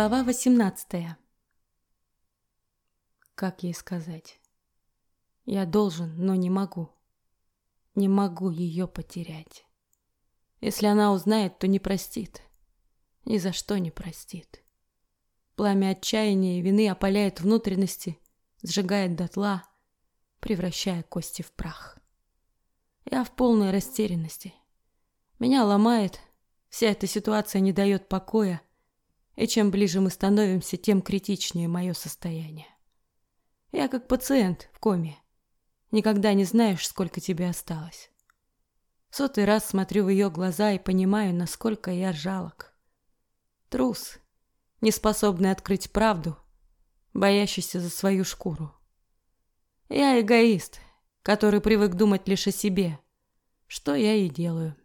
Глава 18 Как ей сказать? Я должен, но не могу. Не могу ее потерять. Если она узнает, то не простит. Ни за что не простит. Пламя отчаяния и вины опаляет внутренности, сжигает дотла, превращая кости в прах. Я в полной растерянности. Меня ломает, вся эта ситуация не дает покоя, и чем ближе мы становимся, тем критичнее мое состояние. Я как пациент в коме. Никогда не знаешь, сколько тебе осталось. Сотый раз смотрю в ее глаза и понимаю, насколько я жалок. Трус, не способный открыть правду, боящийся за свою шкуру. Я эгоист, который привык думать лишь о себе, что я и делаю.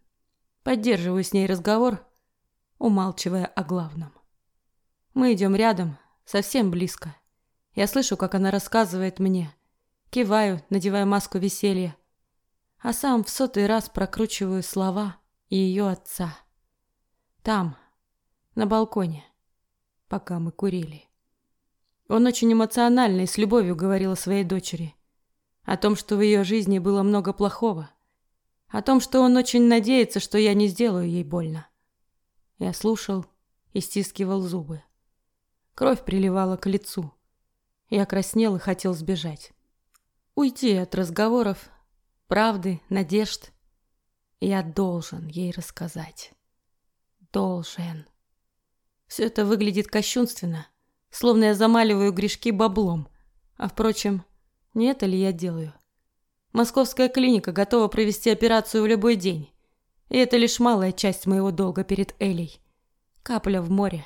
Поддерживаю с ней разговор, умалчивая о главном. Мы идем рядом, совсем близко. Я слышу, как она рассказывает мне. Киваю, надевая маску веселья. А сам в сотый раз прокручиваю слова и ее отца. Там, на балконе, пока мы курили. Он очень эмоционально и с любовью говорил о своей дочери. О том, что в ее жизни было много плохого. О том, что он очень надеется, что я не сделаю ей больно. Я слушал и стискивал зубы. Кровь приливала к лицу. Я краснел и хотел сбежать. Уйти от разговоров, правды, надежд. Я должен ей рассказать. Должен. Все это выглядит кощунственно, словно я замаливаю грешки баблом. А впрочем, не это ли я делаю? Московская клиника готова провести операцию в любой день. И это лишь малая часть моего долга перед Элей. Капля в море.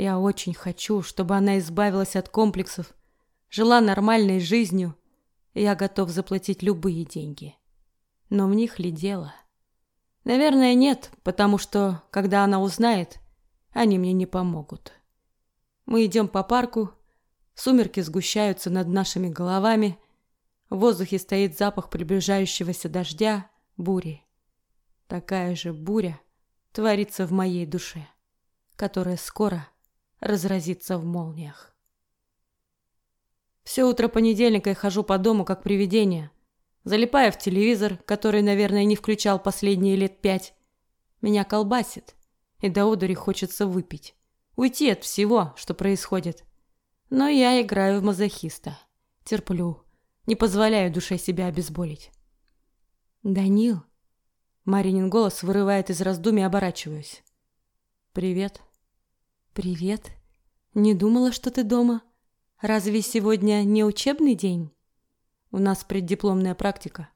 Я очень хочу, чтобы она избавилась от комплексов, жила нормальной жизнью, я готов заплатить любые деньги. Но в них ли дело? Наверное, нет, потому что, когда она узнает, они мне не помогут. Мы идем по парку, сумерки сгущаются над нашими головами, в воздухе стоит запах приближающегося дождя, бури. Такая же буря творится в моей душе, которая скоро разразится в молниях. Все утро понедельника я хожу по дому как привидение, залипая в телевизор, который, наверное, не включал последние лет пять. Меня колбасит, и до одури хочется выпить, уйти от всего, что происходит. Но я играю в мазохиста, терплю, не позволяю душе себя обезболить. «Данил?» Маринин голос вырывает из раздумий, оборачиваюсь. «Привет». «Привет. Не думала, что ты дома. Разве сегодня не учебный день? У нас преддипломная практика.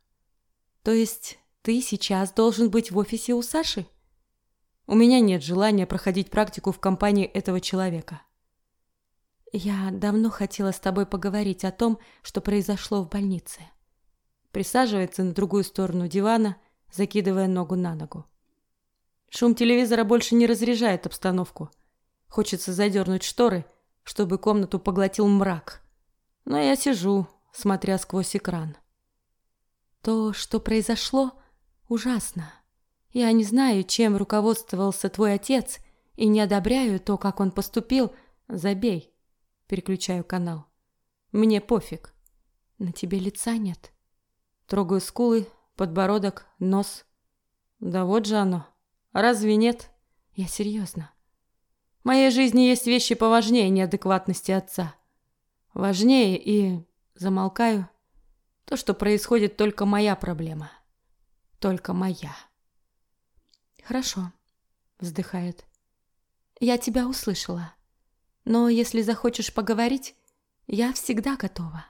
То есть ты сейчас должен быть в офисе у Саши? У меня нет желания проходить практику в компании этого человека. Я давно хотела с тобой поговорить о том, что произошло в больнице. Присаживается на другую сторону дивана, закидывая ногу на ногу. Шум телевизора больше не разряжает обстановку – Хочется задернуть шторы, чтобы комнату поглотил мрак. Но я сижу, смотря сквозь экран. То, что произошло, ужасно. Я не знаю, чем руководствовался твой отец, и не одобряю то, как он поступил. Забей. Переключаю канал. Мне пофиг. На тебе лица нет. Трогаю скулы, подбородок, нос. Да вот же оно. Разве нет? Я серьезно. В моей жизни есть вещи поважнее неадекватности отца. Важнее и... Замолкаю. То, что происходит, только моя проблема. Только моя. Хорошо, вздыхает. Я тебя услышала. Но если захочешь поговорить, я всегда готова.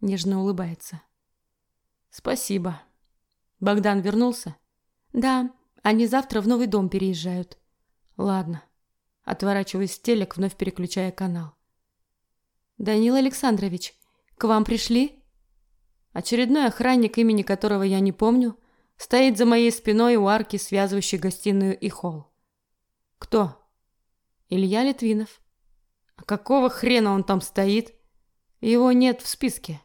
Нежно улыбается. Спасибо. Богдан вернулся? Да, они завтра в новый дом переезжают. Ладно. Отворачиваюсь в телек, вновь переключая канал. «Данил Александрович, к вам пришли?» Очередной охранник, имени которого я не помню, стоит за моей спиной у арки, связывающей гостиную и холл. «Кто?» «Илья Литвинов». «А какого хрена он там стоит?» «Его нет в списке».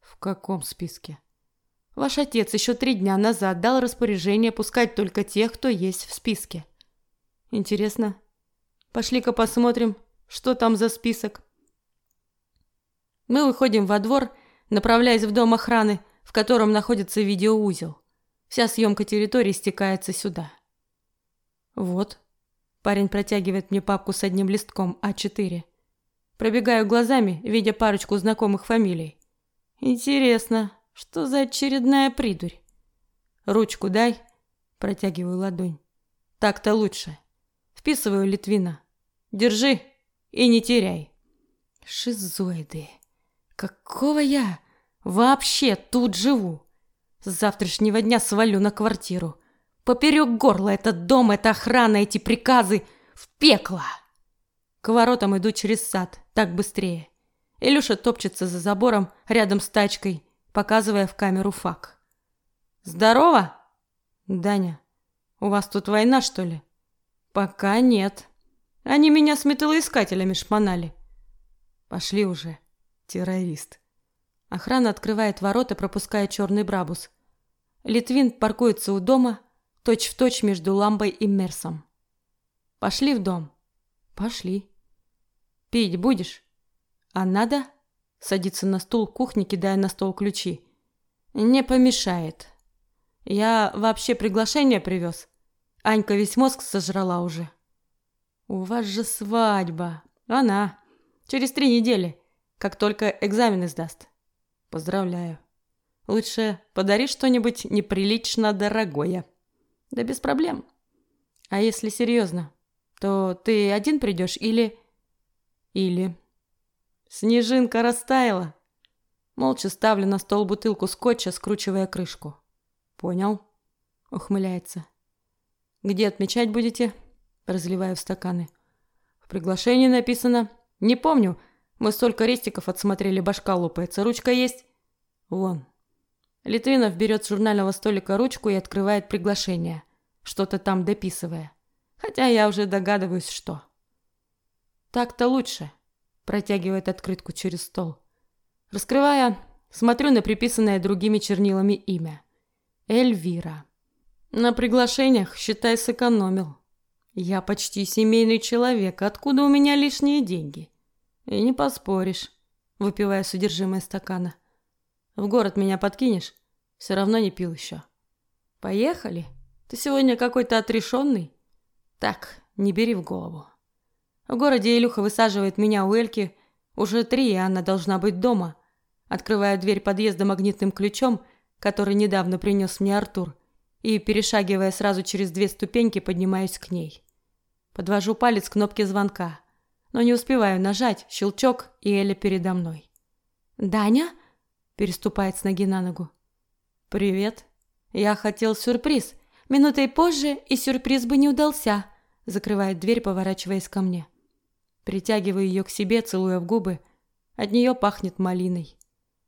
«В каком списке?» «Ваш отец еще три дня назад дал распоряжение пускать только тех, кто есть в списке». «Интересно, Пошли-ка посмотрим, что там за список. Мы выходим во двор, направляясь в дом охраны, в котором находится видеоузел. Вся съемка территории стекается сюда. Вот. Парень протягивает мне папку с одним листком А4. Пробегаю глазами, видя парочку знакомых фамилий. Интересно, что за очередная придурь? Ручку дай. Протягиваю ладонь. Так-то лучше. Вписываю Литвина. Держи и не теряй. Шизоиды. Какого я вообще тут живу? С завтрашнего дня свалю на квартиру. Поперек горла этот дом, эта охрана, эти приказы. В пекло. К воротам иду через сад, так быстрее. Илюша топчется за забором рядом с тачкой, показывая в камеру фак. «Здорово?» «Даня, у вас тут война, что ли?» «Пока нет. Они меня с металлоискателями шпанали». «Пошли уже, террорист». Охрана открывает ворота, пропуская черный брабус. Литвин паркуется у дома, точь-в-точь точь между ламбой и мерсом. «Пошли в дом». «Пошли». «Пить будешь?» «А надо?» Садится на стул кухни, кидая на стол ключи. «Не помешает. Я вообще приглашение привез. Анька весь мозг сожрала уже». «У вас же свадьба. Она. Через три недели, как только экзамены сдаст. Поздравляю. Лучше подари что-нибудь неприлично дорогое. Да без проблем. А если серьезно, то ты один придешь или... Или... Снежинка растаяла. Молча ставлю на стол бутылку скотча, скручивая крышку. Понял? Ухмыляется. Где отмечать будете? Разливаю в стаканы. В приглашении написано. Не помню. Мы столько рестиков отсмотрели, башка лопается. Ручка есть? Вон. Литвинов берет с журнального столика ручку и открывает приглашение, что-то там дописывая. Хотя я уже догадываюсь, что. Так-то лучше протягивает открытку через стол. Раскрывая, смотрю на приписанное другими чернилами имя. Эльвира. На приглашениях, считай, сэкономил. Я почти семейный человек, откуда у меня лишние деньги? И не поспоришь, выпивая содержимое стакана. В город меня подкинешь? Все равно не пил еще. Поехали. Ты сегодня какой-то отрешенный. Так, не бери в голову. В городе Илюха высаживает меня у Эльки. Уже три, и она должна быть дома. Открываю дверь подъезда магнитным ключом, который недавно принес мне Артур, и, перешагивая сразу через две ступеньки, поднимаюсь к ней. Подвожу палец к кнопке звонка, но не успеваю нажать, щелчок, и Эля передо мной. «Даня?» – переступает с ноги на ногу. «Привет. Я хотел сюрприз. Минутой позже, и сюрприз бы не удался», – закрывает дверь, поворачиваясь ко мне. Притягиваю ее к себе, целуя в губы. От нее пахнет малиной.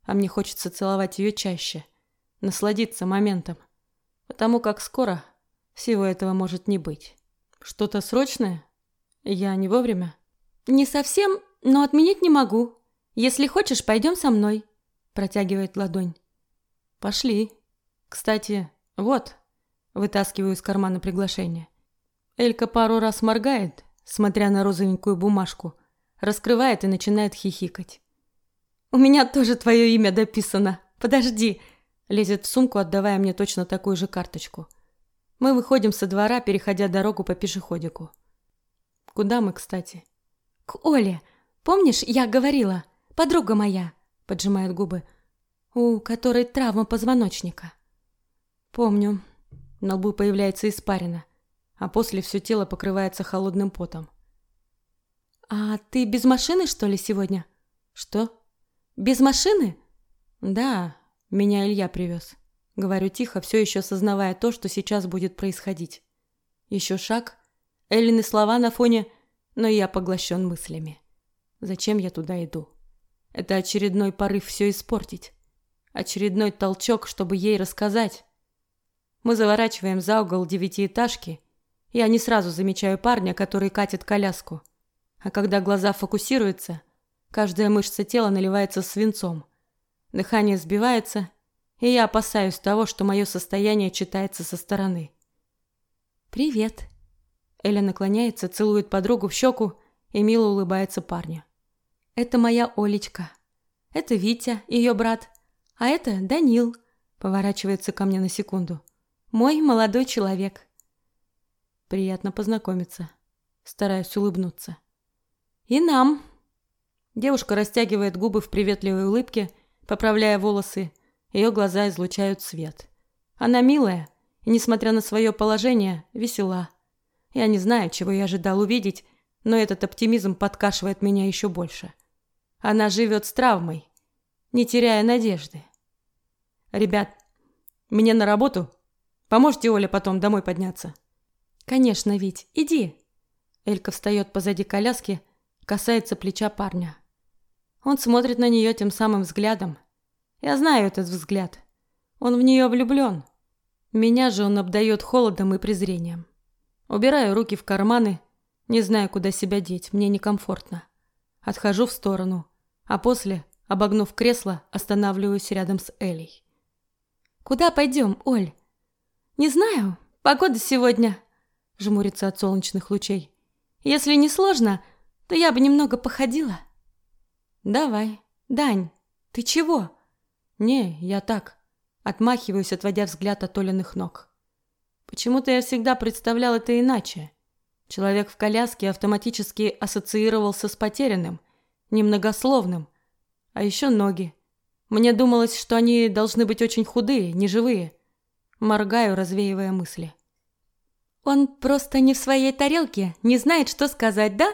А мне хочется целовать ее чаще. Насладиться моментом. Потому как скоро всего этого может не быть. Что-то срочное? Я не вовремя? Не совсем, но отменить не могу. Если хочешь, пойдем со мной. Протягивает ладонь. Пошли. Кстати, вот. Вытаскиваю из кармана приглашение. Элька пару раз моргает, смотря на розовенькую бумажку, раскрывает и начинает хихикать. «У меня тоже твое имя дописано. Подожди!» Лезет в сумку, отдавая мне точно такую же карточку. Мы выходим со двора, переходя дорогу по пешеходику. Куда мы, кстати? К Оле. Помнишь, я говорила? Подруга моя. Поджимает губы. У которой травма позвоночника. Помню. На лбу появляется испарина а после все тело покрывается холодным потом. «А ты без машины, что ли, сегодня?» «Что?» «Без машины?» «Да, меня Илья привез». Говорю тихо, все еще осознавая то, что сейчас будет происходить. Еще шаг. Эллины слова на фоне, но я поглощен мыслями. Зачем я туда иду? Это очередной порыв все испортить. Очередной толчок, чтобы ей рассказать. Мы заворачиваем за угол девятиэтажки, я не сразу замечаю парня, который катит коляску. А когда глаза фокусируются, каждая мышца тела наливается свинцом. Дыхание сбивается, и я опасаюсь того, что мое состояние читается со стороны. «Привет». Эля наклоняется, целует подругу в щеку и мило улыбается парню. «Это моя Олечка. Это Витя, ее брат. А это Данил», поворачивается ко мне на секунду. «Мой молодой человек». Приятно познакомиться. Стараюсь улыбнуться. «И нам». Девушка растягивает губы в приветливой улыбке, поправляя волосы. Ее глаза излучают свет. Она милая и, несмотря на свое положение, весела. Я не знаю, чего я ожидал увидеть, но этот оптимизм подкашивает меня еще больше. Она живет с травмой, не теряя надежды. «Ребят, мне на работу. Поможете Оле потом домой подняться?» «Конечно, Вить, иди». Элька встает позади коляски, касается плеча парня. Он смотрит на нее тем самым взглядом. Я знаю этот взгляд. Он в нее влюблен. Меня же он обдает холодом и презрением. Убираю руки в карманы, не знаю, куда себя деть, мне некомфортно. Отхожу в сторону, а после, обогнув кресло, останавливаюсь рядом с Элей. «Куда пойдем, Оль?» «Не знаю. Погода сегодня...» Жмурится от солнечных лучей. «Если не сложно, то я бы немного походила». «Давай. Дань, ты чего?» «Не, я так». Отмахиваюсь, отводя взгляд от Олиных ног. Почему-то я всегда представлял это иначе. Человек в коляске автоматически ассоциировался с потерянным, немногословным. А еще ноги. Мне думалось, что они должны быть очень худые, неживые. Моргаю, развеивая мысли. Он просто не в своей тарелке, не знает, что сказать, да?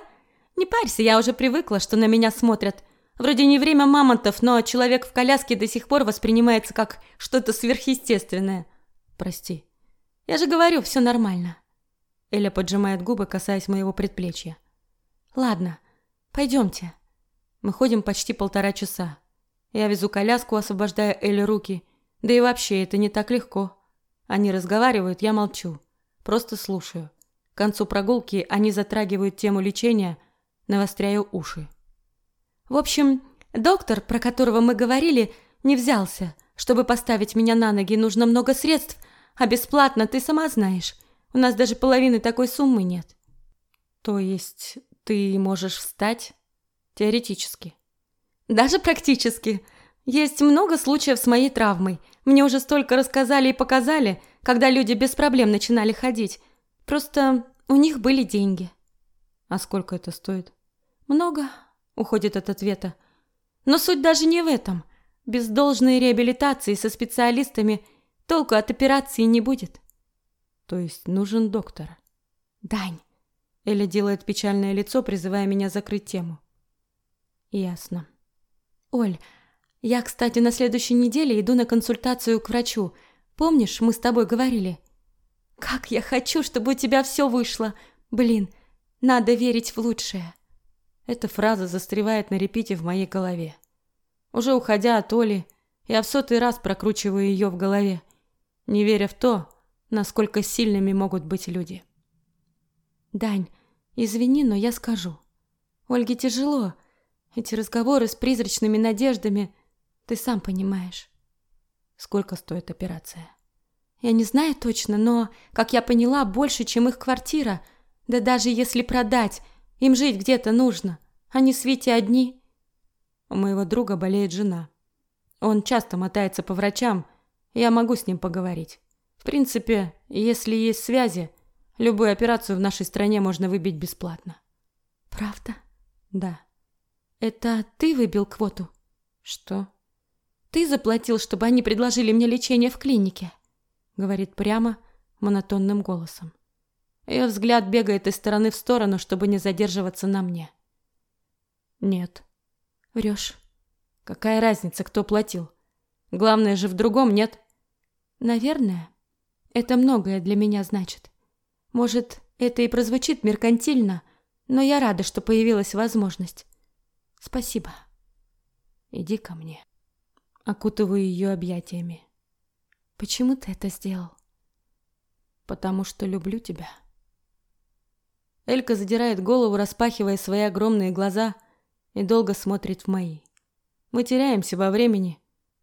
Не парься, я уже привыкла, что на меня смотрят. Вроде не время мамонтов, но человек в коляске до сих пор воспринимается как что-то сверхъестественное. Прости. Я же говорю, все нормально. Эля поджимает губы, касаясь моего предплечья. Ладно, пойдемте. Мы ходим почти полтора часа. Я везу коляску, освобождая Эле руки. Да и вообще, это не так легко. Они разговаривают, я молчу. Просто слушаю. К концу прогулки они затрагивают тему лечения, навостряю уши. В общем, доктор, про которого мы говорили, не взялся. Чтобы поставить меня на ноги, нужно много средств, а бесплатно, ты сама знаешь. У нас даже половины такой суммы нет. То есть ты можешь встать? Теоретически. Даже практически. Есть много случаев с моей травмой. Мне уже столько рассказали и показали, когда люди без проблем начинали ходить. Просто у них были деньги. А сколько это стоит? Много, уходит от ответа. Но суть даже не в этом. Без должной реабилитации со специалистами – Толку от операции не будет. То есть нужен доктор. Дань. Эля делает печальное лицо, призывая меня закрыть тему. Ясно. Оль, я, кстати, на следующей неделе иду на консультацию к врачу. Помнишь, мы с тобой говорили? Как я хочу, чтобы у тебя все вышло. Блин, надо верить в лучшее. Эта фраза застревает на репите в моей голове. Уже уходя от Оли, я в сотый раз прокручиваю ее в голове не веря в то, насколько сильными могут быть люди. Дань, извини, но я скажу. Ольге тяжело. Эти разговоры с призрачными надеждами, ты сам понимаешь. Сколько стоит операция? Я не знаю точно, но, как я поняла, больше, чем их квартира. Да даже если продать, им жить где-то нужно. Они с Витей одни. У моего друга болеет жена. Он часто мотается по врачам, я могу с ним поговорить. В принципе, если есть связи, любую операцию в нашей стране можно выбить бесплатно. Правда? Да. Это ты выбил квоту? Что? Ты заплатил, чтобы они предложили мне лечение в клинике? Говорит прямо, монотонным голосом. Ее взгляд бегает из стороны в сторону, чтобы не задерживаться на мне. Нет. Врешь. Какая разница, кто платил? Главное же в другом, нет? Наверное, это многое для меня значит. Может, это и прозвучит меркантильно, но я рада, что появилась возможность. Спасибо. Иди ко мне. Окутываю ее объятиями. Почему ты это сделал? Потому что люблю тебя. Элька задирает голову, распахивая свои огромные глаза, и долго смотрит в мои. Мы теряемся во времени.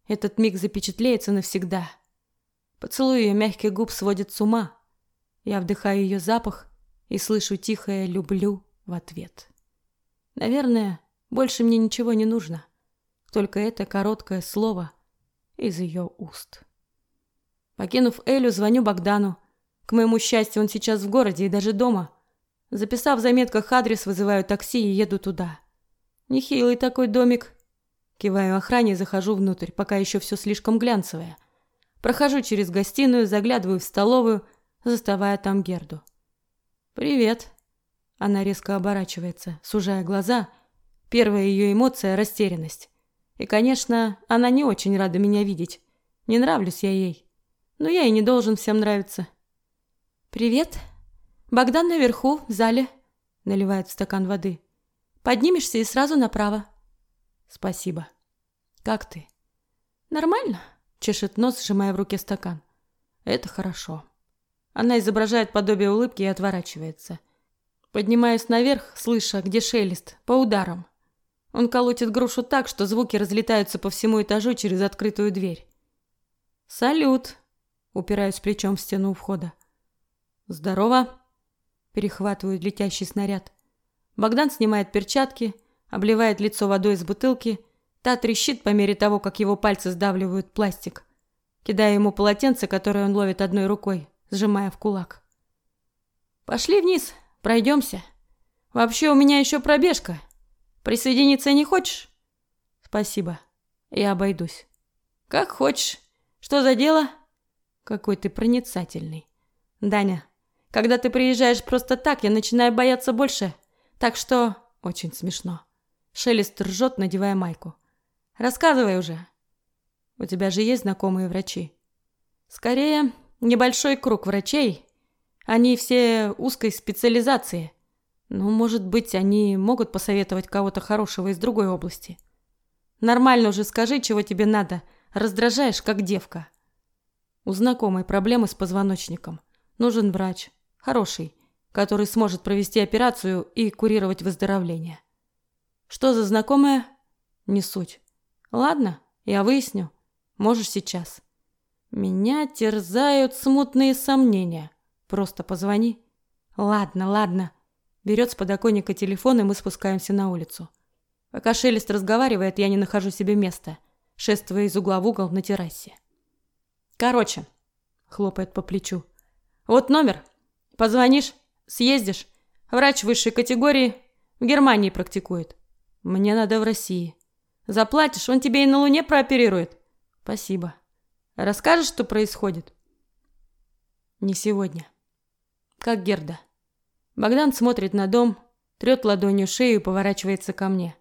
Этот миг запечатлеется навсегда. Поцелуй ее мягких губ сводит с ума. Я вдыхаю ее запах и слышу тихое «люблю» в ответ. Наверное, больше мне ничего не нужно, только это короткое слово из ее уст. Покинув Элю, звоню Богдану. К моему счастью, он сейчас в городе и даже дома. Записав в заметках адрес, вызываю такси и еду туда. Нехилый такой домик. Киваю охране и захожу внутрь, пока еще все слишком глянцевое. Прохожу через гостиную, заглядываю в столовую, заставая там Герду. «Привет». Она резко оборачивается, сужая глаза. Первая ее эмоция – растерянность. И, конечно, она не очень рада меня видеть. Не нравлюсь я ей. Но я и не должен всем нравиться. «Привет», Богдан наверху, в зале. Наливает в стакан воды. Поднимешься и сразу направо. Спасибо. Как ты? Нормально? Чешет нос, сжимая в руке стакан. Это хорошо. Она изображает подобие улыбки и отворачивается. Поднимаюсь наверх, слыша, где шелест, по ударам. Он колотит грушу так, что звуки разлетаются по всему этажу через открытую дверь. «Салют!» – упираюсь плечом в стену у входа. «Здорово!» Перехватываю летящий снаряд. Богдан снимает перчатки, обливает лицо водой из бутылки. Та трещит по мере того, как его пальцы сдавливают пластик. Кидаю ему полотенце, которое он ловит одной рукой, сжимая в кулак. «Пошли вниз, пройдемся. Вообще у меня еще пробежка. Присоединиться не хочешь?» «Спасибо. Я обойдусь». «Как хочешь. Что за дело?» «Какой ты проницательный. Даня, когда ты приезжаешь просто так, я начинаю бояться больше. Так что очень смешно. Шелест ржет, надевая майку. Рассказывай уже. У тебя же есть знакомые врачи? Скорее, небольшой круг врачей. Они все узкой специализации. Ну, может быть, они могут посоветовать кого-то хорошего из другой области. Нормально уже скажи, чего тебе надо. Раздражаешь, как девка. У знакомой проблемы с позвоночником. Нужен врач. Хороший, который сможет провести операцию и курировать выздоровление. Что за знакомая? Не суть. Ладно, я выясню. Можешь сейчас. Меня терзают смутные сомнения. Просто позвони. Ладно, ладно. Берет с подоконника телефон, и мы спускаемся на улицу. Пока Шелест разговаривает, я не нахожу себе места, шествуя из угла в угол на террасе. Короче, хлопает по плечу. Вот номер. Позвонишь, съездишь. Врач высшей категории в Германии практикует. Мне надо в России. Заплатишь, он тебе и на Луне прооперирует. Спасибо. Расскажешь, что происходит? Не сегодня. Как Герда. Богдан смотрит на дом, трет ладонью шею и поворачивается ко мне.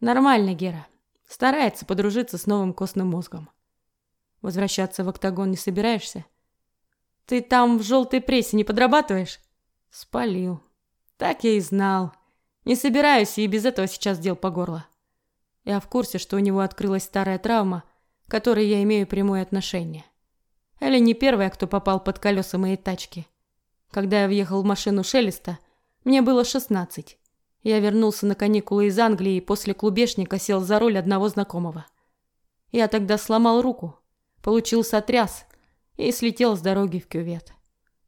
Нормально, Гера. Старается подружиться с новым костным мозгом. Возвращаться в октагон не собираешься? Ты там в желтой прессе не подрабатываешь? Спалил. Так я и знал. Не собираюсь и без этого сейчас дел по горло. Я в курсе, что у него открылась старая травма, к которой я имею прямое отношение. Элли не первая, кто попал под колеса моей тачки. Когда я въехал в машину Шелеста, мне было 16. Я вернулся на каникулы из Англии и после клубешника сел за руль одного знакомого. Я тогда сломал руку, получил сотряс и слетел с дороги в кювет.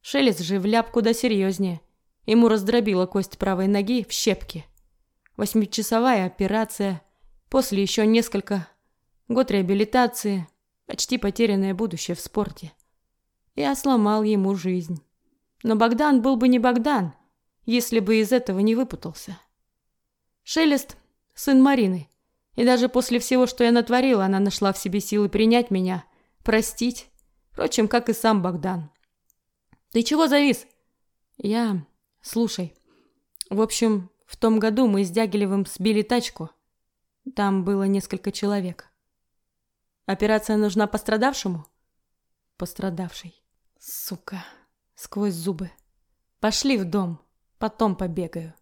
Шелест же вляп куда серьезнее. Ему раздробила кость правой ноги в щепки. Восьмичасовая операция, после еще несколько, год реабилитации, почти потерянное будущее в спорте. Я сломал ему жизнь. Но Богдан был бы не Богдан, если бы из этого не выпутался. Шелест – сын Марины, и даже после всего, что я натворила, она нашла в себе силы принять меня, простить Впрочем, как и сам Богдан. «Ты чего завис?» «Я... Слушай. В общем, в том году мы с Дягилевым сбили тачку. Там было несколько человек. Операция нужна пострадавшему?» «Пострадавший. Сука. Сквозь зубы. Пошли в дом. Потом побегаю».